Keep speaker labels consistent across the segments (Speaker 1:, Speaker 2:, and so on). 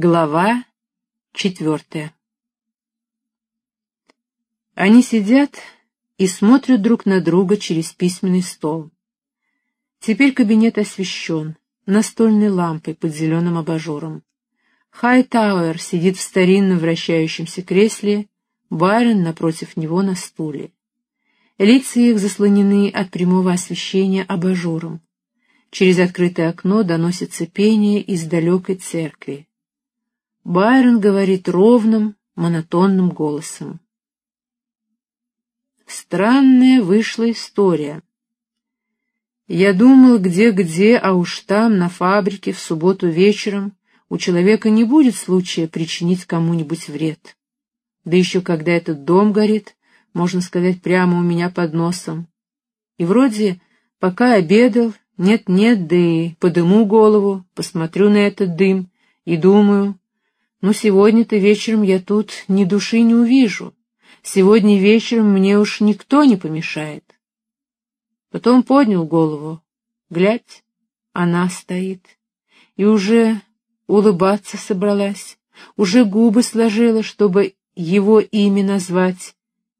Speaker 1: Глава четвертая Они сидят и смотрят друг на друга через письменный стол. Теперь кабинет освещен настольной лампой под зеленым абажуром. Хайтауэр сидит в старинном вращающемся кресле, Байрон напротив него на стуле. Лица их заслонены от прямого освещения абажуром. Через открытое окно доносится пение из далекой церкви. Байрон говорит ровным, монотонным голосом. Странная вышла история. Я думал, где-где, а уж там, на фабрике, в субботу вечером, у человека не будет случая причинить кому-нибудь вред. Да еще когда этот дом горит, можно сказать, прямо у меня под носом. И вроде, пока обедал, нет-нет, да и подыму голову, посмотрю на этот дым и думаю, но сегодня-то вечером я тут ни души не увижу. Сегодня вечером мне уж никто не помешает. Потом поднял голову. Глядь, она стоит. И уже улыбаться собралась, уже губы сложила, чтобы его имя назвать.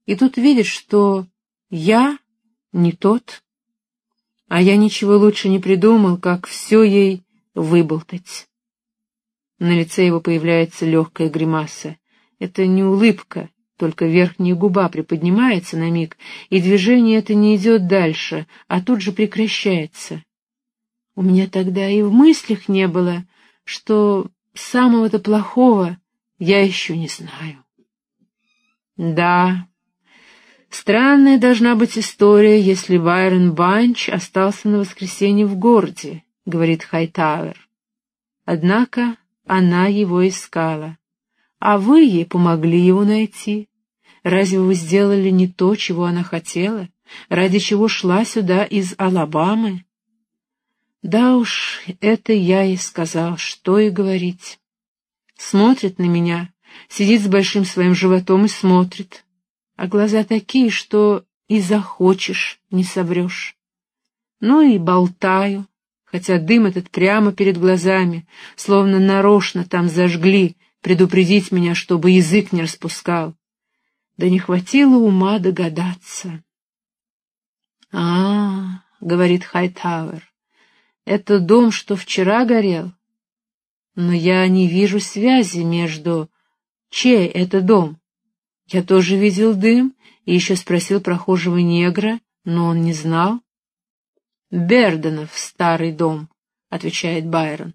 Speaker 1: И тут видишь, что я не тот. А я ничего лучше не придумал, как все ей выболтать. На лице его появляется легкая гримаса. Это не улыбка, только верхняя губа приподнимается на миг, и движение это не идет дальше, а тут же прекращается. У меня тогда и в мыслях не было, что самого-то плохого я еще не знаю. Да, странная должна быть история, если Байрон Банч остался на воскресенье в городе, говорит Хайтауэр. Однако она его искала. А вы ей помогли его найти. Разве вы сделали не то, чего она хотела, ради чего шла сюда из Алабамы? Да уж, это я ей сказал, что и говорить. Смотрит на меня, сидит с большим своим животом и смотрит. А глаза такие, что и захочешь, не соврешь. Ну и болтаю, хотя дым этот прямо перед глазами, словно нарочно там зажгли, предупредить меня, чтобы язык не распускал. Да не хватило ума догадаться. а, -а, -а говорит Хайтауэр, — это дом, что вчера горел. Но я не вижу связи между... Чей это дом? Я тоже видел дым и еще спросил прохожего негра, но он не знал. Берденов старый дом, — отвечает Байрон.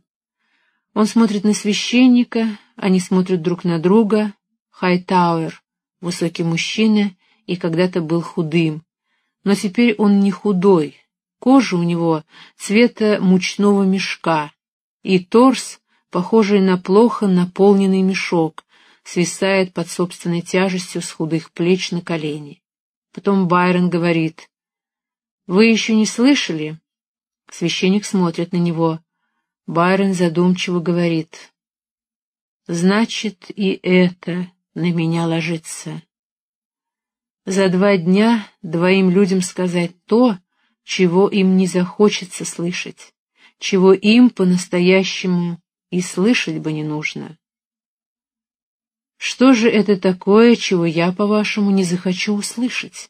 Speaker 1: Он смотрит на священника, они смотрят друг на друга. Хайтауэр, высокий мужчина, и когда-то был худым. Но теперь он не худой. Кожа у него цвета мучного мешка, и торс, похожий на плохо наполненный мешок, свисает под собственной тяжестью с худых плеч на колени. Потом Байрон говорит, «Вы еще не слышали?» Священник смотрит на него. Байрон задумчиво говорит. «Значит, и это на меня ложится. За два дня двоим людям сказать то, чего им не захочется слышать, чего им по-настоящему и слышать бы не нужно. Что же это такое, чего я, по-вашему, не захочу услышать?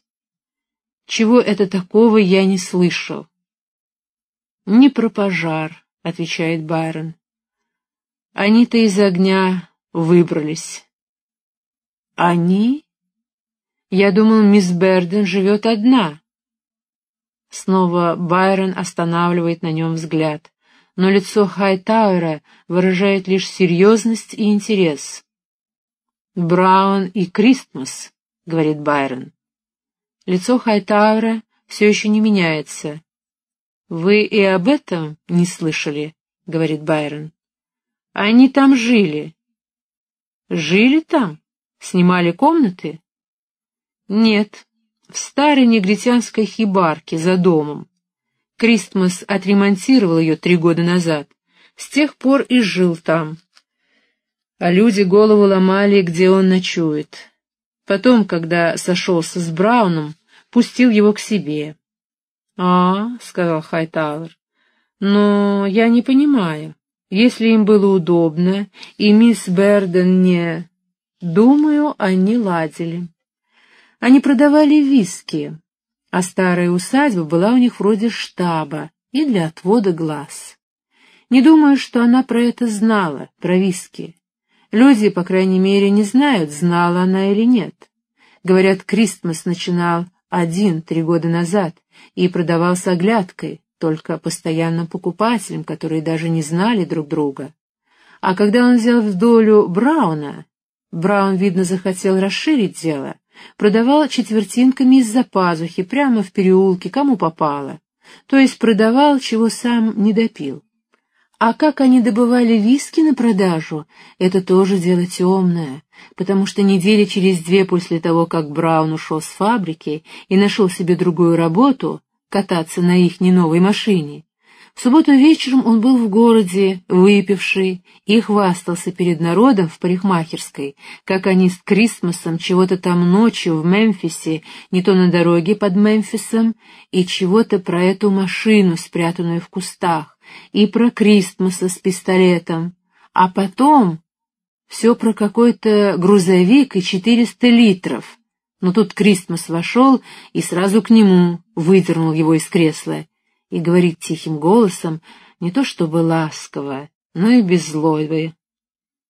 Speaker 1: Чего это такого я не слышал? Не про пожар, отвечает Байрон. Они-то из огня выбрались. Они? Я думал, мисс Берден живет одна. Снова Байрон останавливает на нем взгляд, но лицо Хайтауэра выражает лишь серьезность и интерес. «Браун и Кристмас», — говорит Байрон. Лицо Хайтауэра все еще не меняется. «Вы и об этом не слышали?» — говорит Байрон. «Они там жили». «Жили там? Снимали комнаты?» «Нет, в старой негритянской хибарке за домом. Кристмас отремонтировал ее три года назад. С тех пор и жил там. А люди голову ломали, где он ночует. Потом, когда сошелся с Брауном, пустил его к себе. — А, — сказал Хайтауэр, — но я не понимаю. Если им было удобно, и мисс Берден не... Думаю, они ладили. Они продавали виски, а старая усадьба была у них вроде штаба и для отвода глаз. Не думаю, что она про это знала, про виски. Люди, по крайней мере, не знают, знала она или нет. Говорят, Кристмас начинал один три года назад и продавался оглядкой, только постоянным покупателям, которые даже не знали друг друга. А когда он взял в долю Брауна, Браун, видно, захотел расширить дело, продавал четвертинками из-за пазухи, прямо в переулке, кому попало, то есть продавал, чего сам не допил. А как они добывали виски на продажу, это тоже дело темное, потому что недели через две после того, как Браун ушел с фабрики и нашел себе другую работу, кататься на их не новой машине, в субботу вечером он был в городе, выпивший, и хвастался перед народом в парикмахерской, как они с Крисмосом чего-то там ночью в Мемфисе, не то на дороге под Мемфисом, и чего-то про эту машину, спрятанную в кустах, и про Кристмаса с пистолетом. А потом все про какой-то грузовик и четыреста литров. Но тут Кристмас вошел и сразу к нему выдернул его из кресла и говорит тихим голосом, не то чтобы ласково, но и без злобы.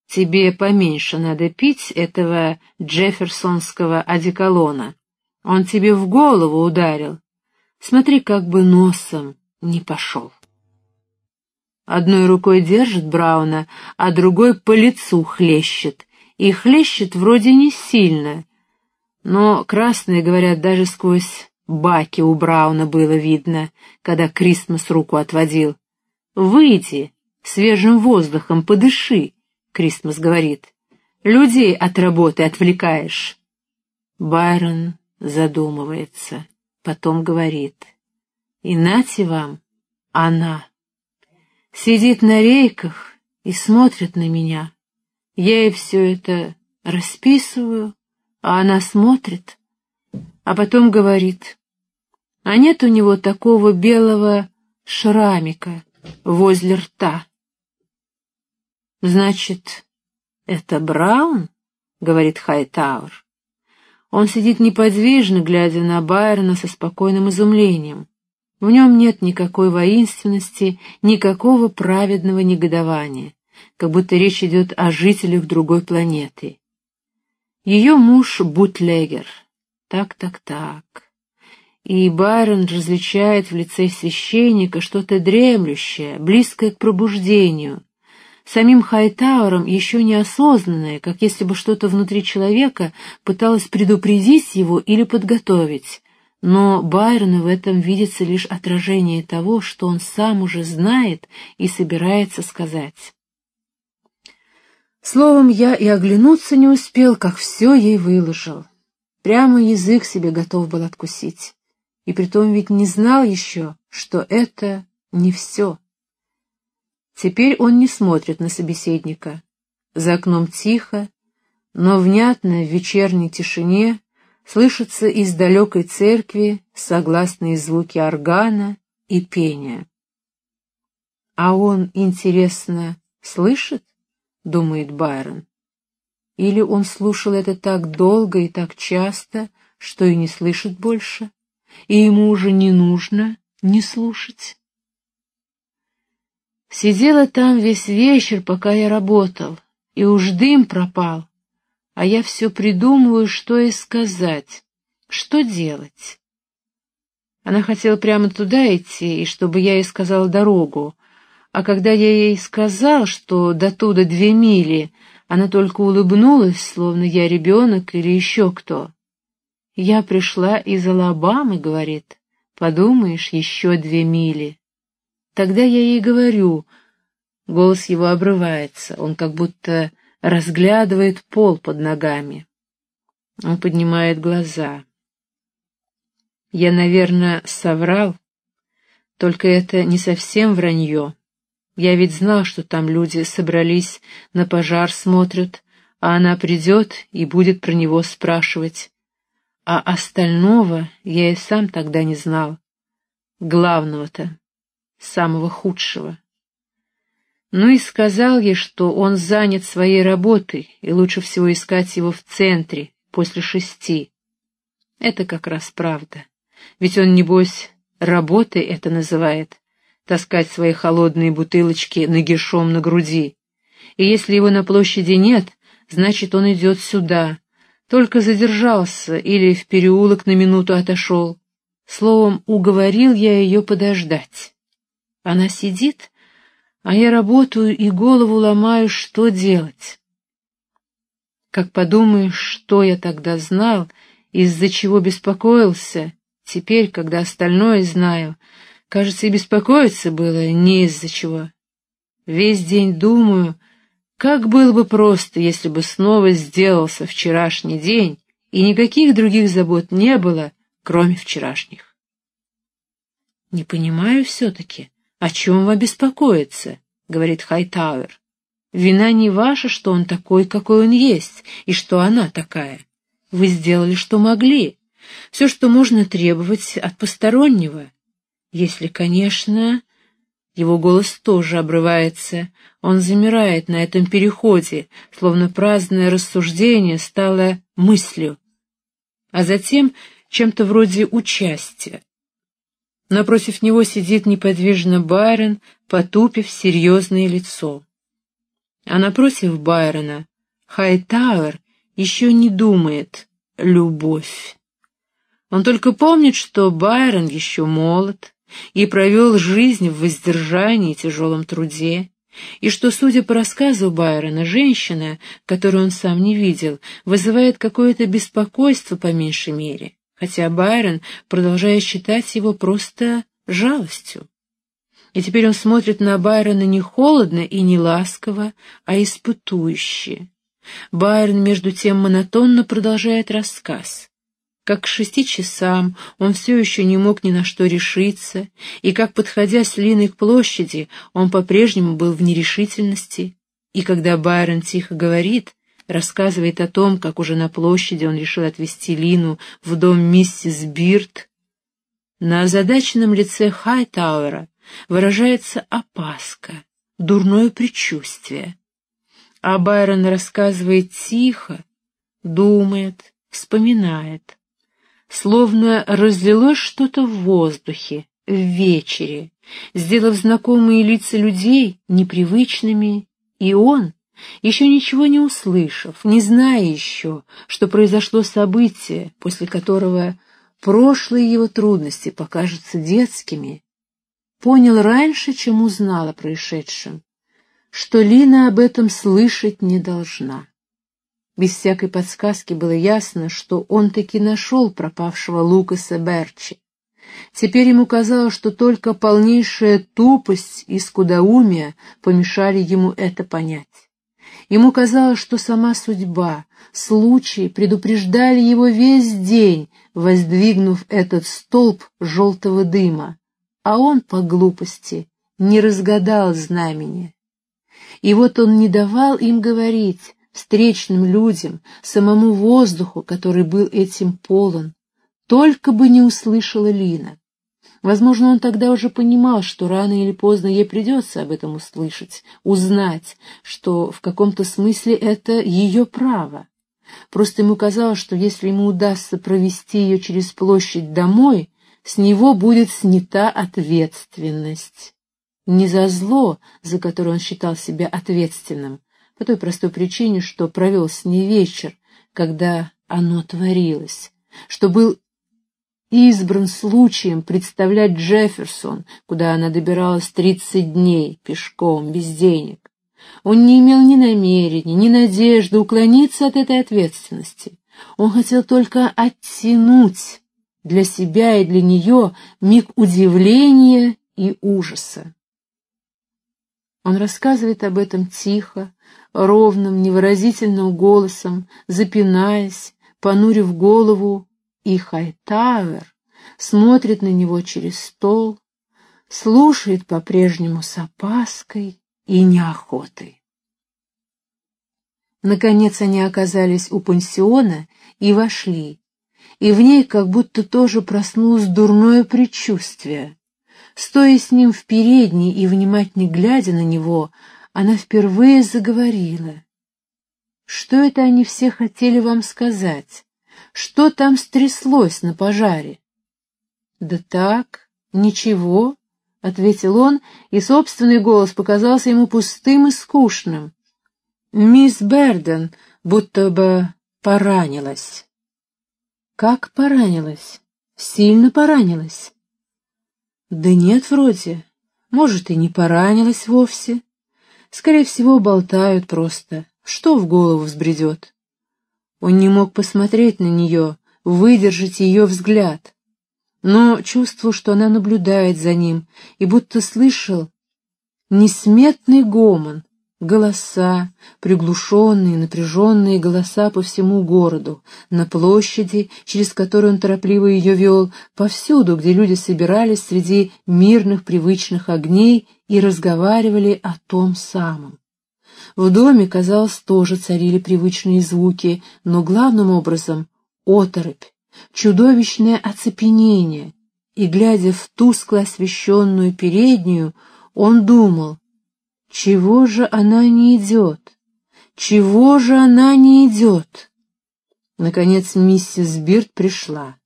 Speaker 1: «Тебе поменьше надо пить этого джефферсонского одеколона. Он тебе в голову ударил. Смотри, как бы носом не пошел». Одной рукой держит Брауна, а другой по лицу хлещет. И хлещет вроде не сильно, но красные, говорят, даже сквозь Баки у Брауна было видно, когда Кристмас руку отводил. «Выйди, свежим воздухом подыши», — Кристмас говорит. «Людей от работы отвлекаешь». Байрон задумывается, потом говорит. «И нате вам, она». Сидит на рейках и смотрит на меня. Я ей все это расписываю, а она смотрит — а потом говорит, а нет у него такого белого шрамика возле рта. Значит, это Браун? — говорит Хайтауэр. Он сидит неподвижно, глядя на Байрона со спокойным изумлением. В нем нет никакой воинственности, никакого праведного негодования, как будто речь идет о жителях другой планеты. Ее муж — бутлегер — так, так, так. И Байрон различает в лице священника что-то дремлющее, близкое к пробуждению, самим Хайтауэром еще неосознанное, как если бы что-то внутри человека пыталось предупредить его или подготовить, но Байрону в этом видится лишь отражение того, что он сам уже знает и собирается сказать. Словом, я и оглянуться не успел, как все ей выложил. Прямо язык себе готов был откусить. И притом ведь не знал еще, что это не все. Теперь он не смотрит на собеседника. За окном тихо, но внятно в вечерней тишине слышатся из далекой церкви согласные звуки органа и пения. «А он, интересно, слышит?» — думает Байрон. Или он слушал это так долго и так часто, что и не слышит больше, и ему уже не нужно не слушать. Сидела там весь вечер, пока я работал, и уж дым пропал, а я все придумываю, что ей сказать, что делать. Она хотела прямо туда идти, и чтобы я ей сказал дорогу, а когда я ей сказал, что до туда две мили, она только улыбнулась, словно я ребенок или еще кто. «Я пришла из Алабамы», — говорит. «Подумаешь, еще две мили». Тогда я ей говорю. Голос его обрывается, он как будто разглядывает пол под ногами. Он поднимает глаза. Я, наверное, соврал, только это не совсем вранье. Я ведь знал, что там люди собрались, на пожар смотрят, а она придет и будет про него спрашивать. А остального я и сам тогда не знал. Главного-то, самого худшего. Ну и сказал ей, что он занят своей работой, и лучше всего искать его в центре, после шести. Это как раз правда. Ведь он, небось, работой это называет, таскать свои холодные бутылочки нагишом на груди. И если его на площади нет, значит, он идет сюда, только задержался или в переулок на минуту отошел. Словом, уговорил я ее подождать. Она сидит, а я работаю и голову ломаю, что делать. Как подумаешь, что я тогда знал, из-за чего беспокоился, теперь, когда остальное знаю, кажется, и беспокоиться было не из-за чего. Весь день думаю, как было бы просто, если бы снова сделался вчерашний день, и никаких других забот не было, кроме вчерашних. «Не понимаю все-таки, о чем вам беспокоиться?» — говорит Хайтауэр. «Вина не ваша, что он такой, какой он есть, и что она такая. Вы сделали, что могли. Все, что можно требовать от постороннего. Если, конечно, его голос тоже обрывается. Он замирает на этом переходе, словно праздное рассуждение стало мыслью, а затем чем-то вроде участия. Напротив него сидит неподвижно Байрон, потупив серьезное лицо. А напротив Байрона Хайтауэр еще не думает «любовь». Он только помнит, что Байрон еще молод, и провел жизнь в воздержании и тяжелом труде, и что, судя по рассказу Байрона, женщина, которую он сам не видел, вызывает какое-то беспокойство по меньшей мере, хотя Байрон продолжает считать его просто жалостью. И теперь он смотрит на Байрона не холодно и не ласково, а испытующе. Байрон, между тем, монотонно продолжает рассказ как к шести часам он все еще не мог ни на что решиться, и как, подходя с Линой к площади, он по-прежнему был в нерешительности, и когда Байрон тихо говорит, рассказывает о том, как уже на площади он решил отвезти Лину в дом миссис Бирт, на озадаченном лице Хайтауэра выражается опаска, дурное предчувствие. А Байрон рассказывает тихо, думает, вспоминает словно разлилось что-то в воздухе, в вечере, сделав знакомые лица людей непривычными, и он, еще ничего не услышав, не зная еще, что произошло событие, после которого прошлые его трудности покажутся детскими, понял раньше, чем узнал о происшедшем, что Лина об этом слышать не должна. Без всякой подсказки было ясно, что он таки нашел пропавшего Лукаса Берчи. Теперь ему казалось, что только полнейшая тупость и скудоумие помешали ему это понять. Ему казалось, что сама судьба, случаи предупреждали его весь день, воздвигнув этот столб желтого дыма, а он, по глупости, не разгадал знамени. И вот он не давал им говорить, встречным людям, самому воздуху, который был этим полон. Только бы не услышала Лина. Возможно, он тогда уже понимал, что рано или поздно ей придется об этом услышать, узнать, что в каком-то смысле это ее право. Просто ему казалось, что если ему удастся провести ее через площадь домой, с него будет снята ответственность. Не за зло, за которое он считал себя ответственным, по той простой причине, что провел с ней вечер, когда оно творилось, что был избран случаем представлять Джефферсон, куда она добиралась тридцать дней пешком, без денег. Он не имел ни намерения, ни надежды уклониться от этой ответственности. Он хотел только оттянуть для себя и для нее миг удивления и ужаса. Он рассказывает об этом тихо, ровным, невыразительным голосом, запинаясь, понурив голову, и Хайтавер смотрит на него через стол, слушает по-прежнему с опаской и неохотой. Наконец они оказались у пансиона и вошли, и в ней как будто тоже проснулось дурное предчувствие. Стоя с ним в передней и внимательно глядя на него, она впервые заговорила. Что это они все хотели вам сказать? Что там стряслось на пожаре? Да так, ничего, — ответил он, и собственный голос показался ему пустым и скучным. Мисс Берден будто бы поранилась. Как поранилась? Сильно поранилась? Да нет, вроде. Может, и не поранилась вовсе. Скорее всего, болтают просто. Что в голову взбредет? Он не мог посмотреть на нее, выдержать ее взгляд, но чувствовал, что она наблюдает за ним, и будто слышал несметный гомон, Голоса, приглушенные, напряженные голоса по всему городу, на площади, через которую он торопливо ее вел, повсюду, где люди собирались среди мирных привычных огней и разговаривали о том самом. В доме, казалось, тоже царили привычные звуки, но главным образом — оторопь, чудовищное оцепенение, и, глядя в тускло освещенную переднюю, он думал — чего же она не идет? Чего же она не идет? Наконец миссис Бирд пришла.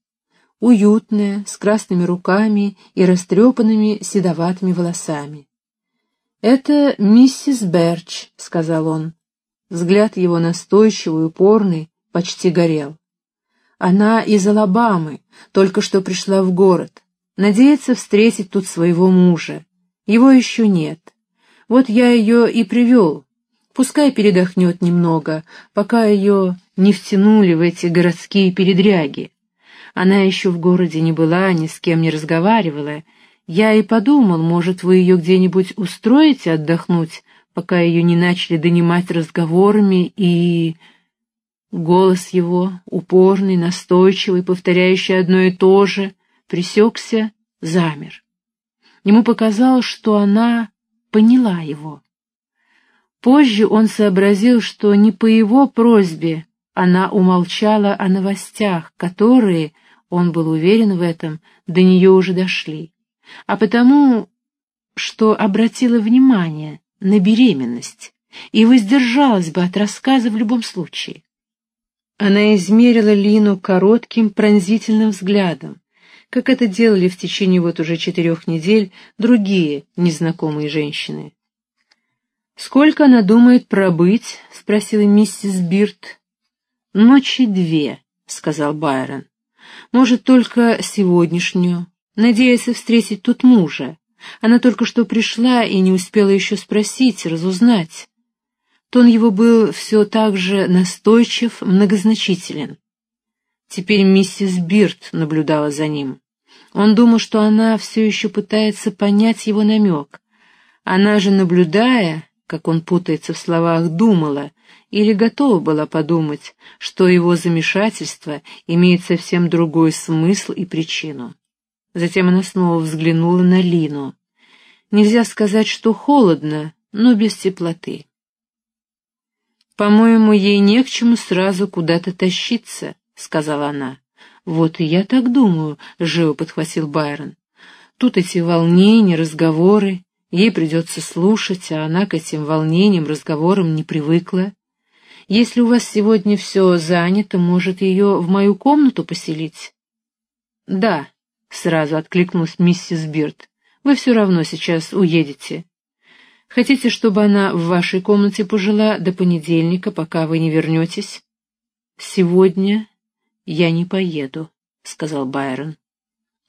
Speaker 1: Уютная, с красными руками и растрепанными седоватыми волосами. «Это миссис Берч», — сказал он. Взгляд его настойчивый, упорный, почти горел. Она из Алабамы, только что пришла в город. Надеется встретить тут своего мужа. Его еще нет. Вот я ее и привел. Пускай передохнет немного, пока ее не втянули в эти городские передряги. Она еще в городе не была, ни с кем не разговаривала. Я и подумал, может, вы ее где-нибудь устроите отдохнуть, пока ее не начали донимать разговорами и... Голос его, упорный, настойчивый, повторяющий одно и то же, пресекся, замер. Ему показалось, что она поняла его. Позже он сообразил, что не по его просьбе она умолчала о новостях, которые, он был уверен в этом, до нее уже дошли, а потому, что обратила внимание на беременность и воздержалась бы от рассказа в любом случае. Она измерила Лину коротким пронзительным взглядом, как это делали в течение вот уже четырех недель другие незнакомые женщины. «Сколько она думает пробыть?» — спросила миссис Бирт. «Ночи две», — сказал Байрон. «Может, только сегодняшнюю. Надеется встретить тут мужа. Она только что пришла и не успела еще спросить, разузнать». Тон его был все так же настойчив, многозначителен. Теперь миссис Бирд наблюдала за ним. Он думал, что она все еще пытается понять его намек. Она же, наблюдая, как он путается в словах, думала или готова была подумать, что его замешательство имеет совсем другой смысл и причину. Затем она снова взглянула на Лину. Нельзя сказать, что холодно, но без теплоты. «По-моему, ей не к чему сразу куда-то тащиться», — сказала она. «Вот и я так думаю», — живо подхватил Байрон. «Тут эти волнения, разговоры. Ей придется слушать, а она к этим волнениям, разговорам не привыкла. Если у вас сегодня все занято, может, ее в мою комнату поселить?» «Да», — сразу откликнулась миссис Бирд. «Вы все равно сейчас уедете. Хотите, чтобы она в вашей комнате пожила до понедельника, пока вы не вернетесь?» «Сегодня «Я не поеду», — сказал Байрон.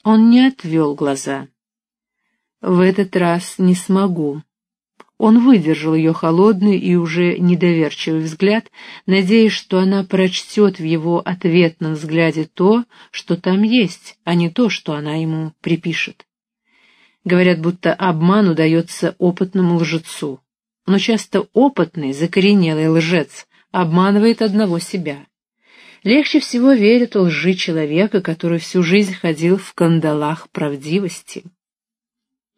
Speaker 1: Он не отвел глаза. «В этот раз не смогу». Он выдержал ее холодный и уже недоверчивый взгляд, надеясь, что она прочтет в его ответном взгляде то, что там есть, а не то, что она ему припишет. Говорят, будто обман удается опытному лжецу. Но часто опытный, закоренелый лжец обманывает одного себя. Легче всего верят лжи человека, который всю жизнь ходил в кандалах правдивости.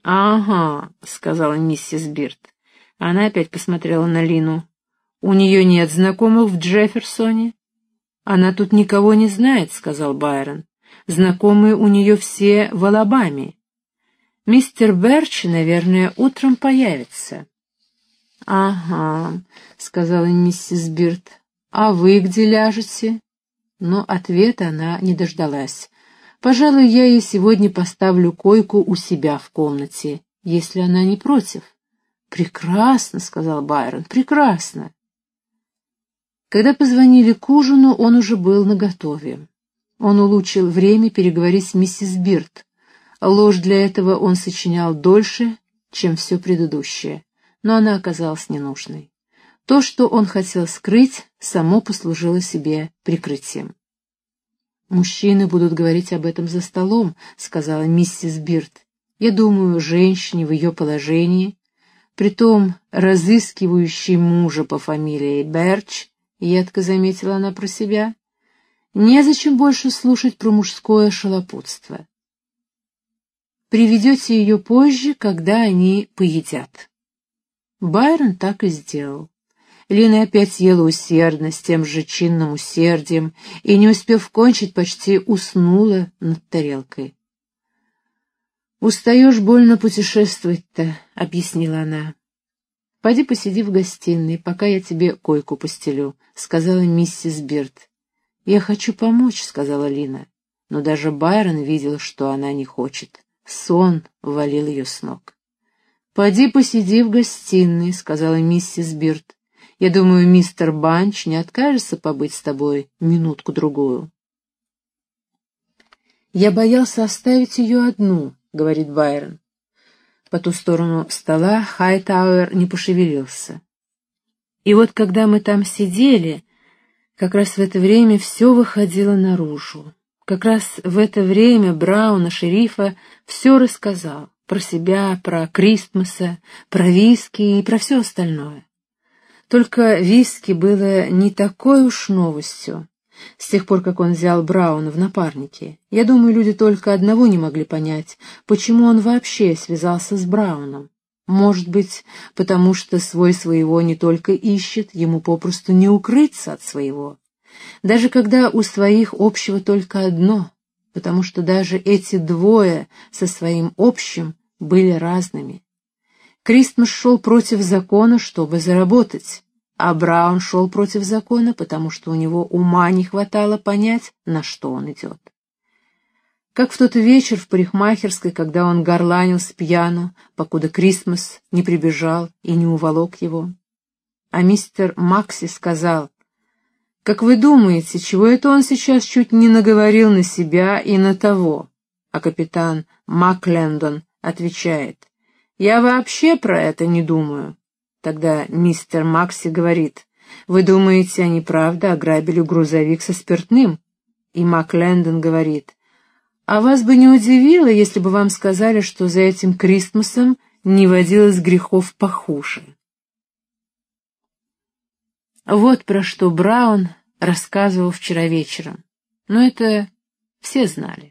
Speaker 1: «Ага», — сказала миссис Бирд. Она опять посмотрела на Лину. «У нее нет знакомых в Джефферсоне?» «Она тут никого не знает», — сказал Байрон. «Знакомые у нее все в Алабаме. Мистер Берч, наверное, утром появится». «Ага», — сказала миссис Бирд, — «а вы где ляжете?» Но ответа она не дождалась. «Пожалуй, я ей сегодня поставлю койку у себя в комнате, если она не против». «Прекрасно», — сказал Байрон, — «прекрасно». Когда позвонили к ужину, он уже был наготове. Он улучил время переговорить с миссис Бирд. Ложь для этого он сочинял дольше, чем все предыдущее, но она оказалась ненужной. То, что он хотел скрыть, само послужило себе прикрытием. «Мужчины будут говорить об этом за столом», — сказала миссис Бирд. «Я думаю, женщине в ее положении, притом разыскивающей мужа по фамилии Берч, едко заметила она про себя, незачем больше слушать про мужское шалопутство. Приведете ее позже, когда они поедят. Байрон так и сделал. Лина опять ела усердно, с тем же чинным усердием, и, не успев кончить, почти уснула над тарелкой. «Устаешь больно путешествовать-то», — объяснила она. «Пойди посиди в гостиной, пока я тебе койку постелю», — сказала миссис Бирд. «Я хочу помочь», — сказала Лина. Но даже Байрон видел, что она не хочет. Сон валил ее с ног. «Поди посиди в гостиной», — сказала миссис Бирд. «Я думаю, мистер Банч не откажется побыть с тобой минутку-другую». «Я боялся оставить ее одну», — говорит Байрон. По ту сторону стола Хайтауэр не пошевелился. И вот когда мы там сидели, как раз в это время все выходило наружу. Как раз в это время Брауна, шерифа, все рассказал. Про себя, про Кристмаса, про виски и про все остальное. Только виски было не такой уж новостью с тех пор, как он взял Брауна в напарники. Я думаю, люди только одного не могли понять, почему он вообще связался с Брауном. Может быть, потому что свой своего не только ищет, ему попросту не укрыться от своего. Даже когда у своих общего только одно, потому что даже эти двое со своим общим были разными. Кристмас шел против закона, чтобы заработать а Браун шел против закона, потому что у него ума не хватало понять, на что он идет. Как в тот вечер в парикмахерской, когда он горланил с пьяну, покуда Крисмас не прибежал и не уволок его. А мистер Макси сказал, «Как вы думаете, чего это он сейчас чуть не наговорил на себя и на того?» А капитан Маклендон отвечает, «Я вообще про это не думаю». Тогда мистер Макси говорит, «Вы думаете, они правда ограбили грузовик со спиртным?» И Мак говорит, «А вас бы не удивило, если бы вам сказали, что за этим Кристмасом не водилось грехов похуже». Вот про что Браун рассказывал вчера вечером. Но это все знали.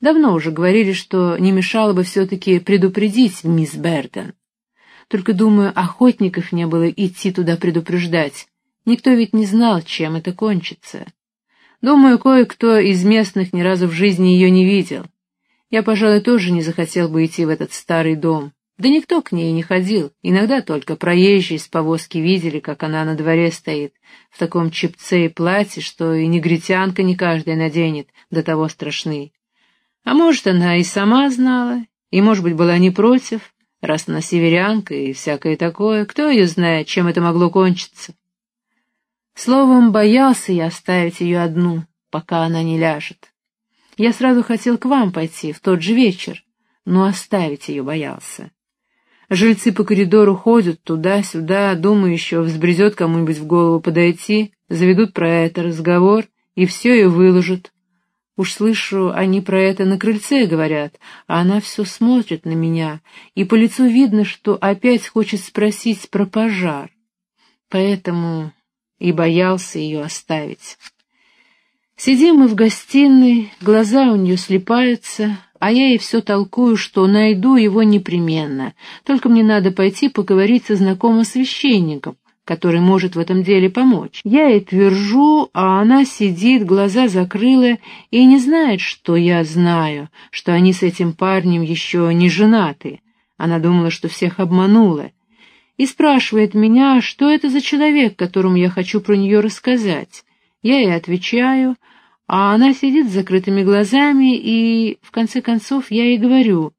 Speaker 1: Давно уже говорили, что не мешало бы все-таки предупредить мисс Берден. Только, думаю, охотников не было идти туда предупреждать. Никто ведь не знал, чем это кончится. Думаю, кое-кто из местных ни разу в жизни ее не видел. Я, пожалуй, тоже не захотел бы идти в этот старый дом. Да никто к ней не ходил, иногда только проезжие с повозки видели, как она на дворе стоит, в таком чепце и платье, что и негритянка не каждая наденет, до того страшны. А может, она и сама знала, и, может быть, была не против, раз она северянка и всякое такое, кто ее знает, чем это могло кончиться. Словом, боялся я оставить ее одну, пока она не ляжет. Я сразу хотел к вам пойти в тот же вечер, но оставить ее боялся. Жильцы по коридору ходят туда-сюда, думаю, еще взбрезет кому-нибудь в голову подойти, заведут про это разговор и все ее выложат, Уж слышу, они про это на крыльце говорят, а она все смотрит на меня, и по лицу видно, что опять хочет спросить про пожар. Поэтому и боялся ее оставить. Сидим мы в гостиной, глаза у нее слепаются, а я ей все толкую, что найду его непременно, только мне надо пойти поговорить со знакомым священником, который может в этом деле помочь. Я ей твержу, а она сидит, глаза закрыла и не знает, что я знаю, что они с этим парнем еще не женаты. Она думала, что всех обманула. и спрашивает меня, что это за человек, которому я хочу про нее рассказать. Я ей отвечаю, а она сидит с закрытыми глазами, и, в конце концов, я ей говорю,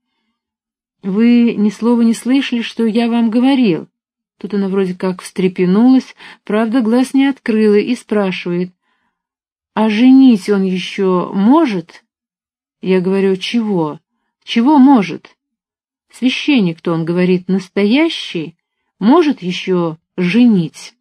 Speaker 1: «Вы ни слова не слышали, что я вам говорил?» Тут она вроде как встрепенулась, правда, глаз не открыла и спрашивает, «А женить он еще может?» Я говорю, «Чего? Чего может?» Священник-то, он говорит, настоящий, может еще женить.